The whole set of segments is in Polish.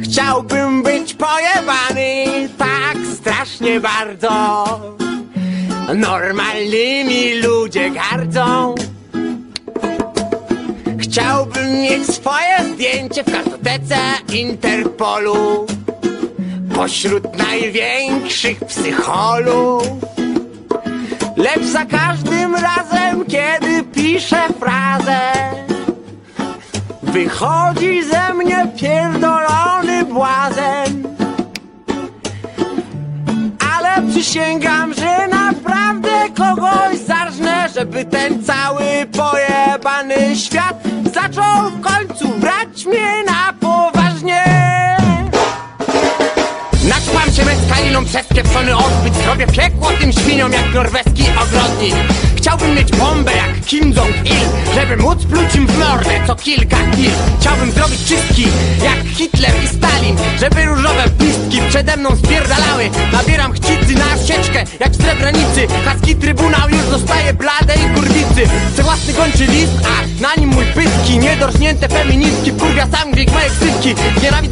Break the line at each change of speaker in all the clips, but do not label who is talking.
Chciałbym być pojebany tak strasznie bardzo. Normalnymi ludzie gardzą. Chciałbym mieć swoje zdjęcie w kartotece Interpolu. Pośród największych psycholów. Lecz za każdym razem, kiedy piszę frazę, wychodzi ze mnie pierdolony błazen. Ale przysięgam, że naprawdę kogoś zarżnę, żeby ten cały pojebany świat zaczął w końcu brać mnie na poważnie. Naćpam się meskaliną przez pieprzony odbyt Zrobię piekło tym świniom jak norweski ogrodnik Chciałbym mieć bombę jak Kim Żeby móc pluć im w mordę co kilka chwil. Chciałbym zrobić czystki jak Hitler i Stalin Żeby różowe pistki przede mną spierdalały. Nabieram chcicy na sieczkę jak w Srebrenicy. Haski Trybunał już zostaje blade i kurwicy. Chcę własny gończy list, a na nim mój pyski. Niedorżnięte feministki wkurwia sam dźwięk moje ksywki Nienawidzony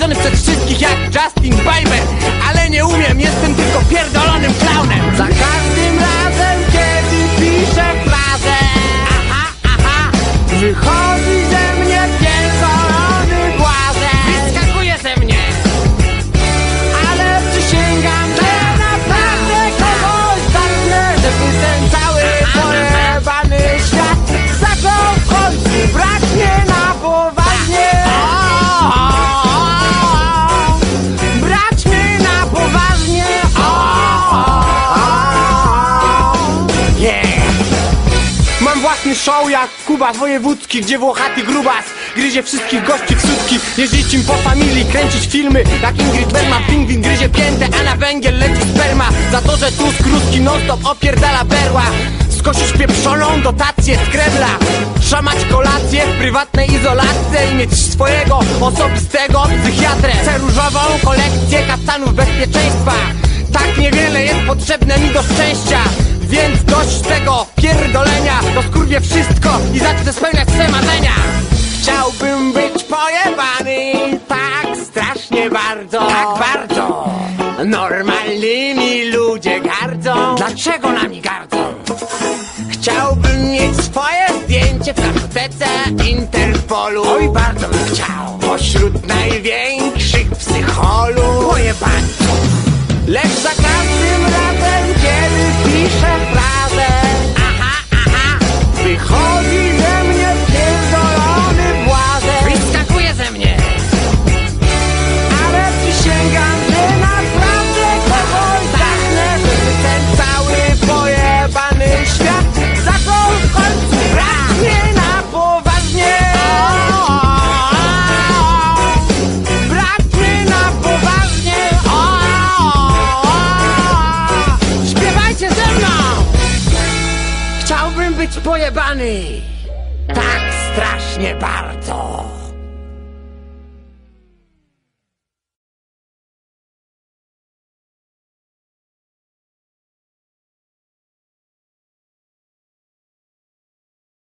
Własny show jak Kuba Wojewódzki Gdzie włochaty grubas gryzie wszystkich gości w sutki. Jeździć im po familii, kręcić filmy Jak Ingrid Bergman, pingwin gryzie piętę A na węgiel leci sperma. Za to, że Tusk ruski non-stop opierdala berła. Skosić pieprzoną dotację z Kremla. Szamać kolację w prywatnej izolacji I mieć swojego osobistego psychiatrę. Chcę różową kolekcję kastanów bezpieczeństwa. Tak niewiele jest potrzebne mi do szczęścia więc dość tego bardzo. Tak bardzo. Normalnymi ludzie gardzą. Dlaczego nami gardzą? Chciałbym mieć swoje zdjęcie w kartotece Interpolu. Oj, bardzo bym chciał. Pośród największych psycholów. Pojebańców Lecz za każdym razem, kiedy piszę być pojebany. Tak strasznie bardzo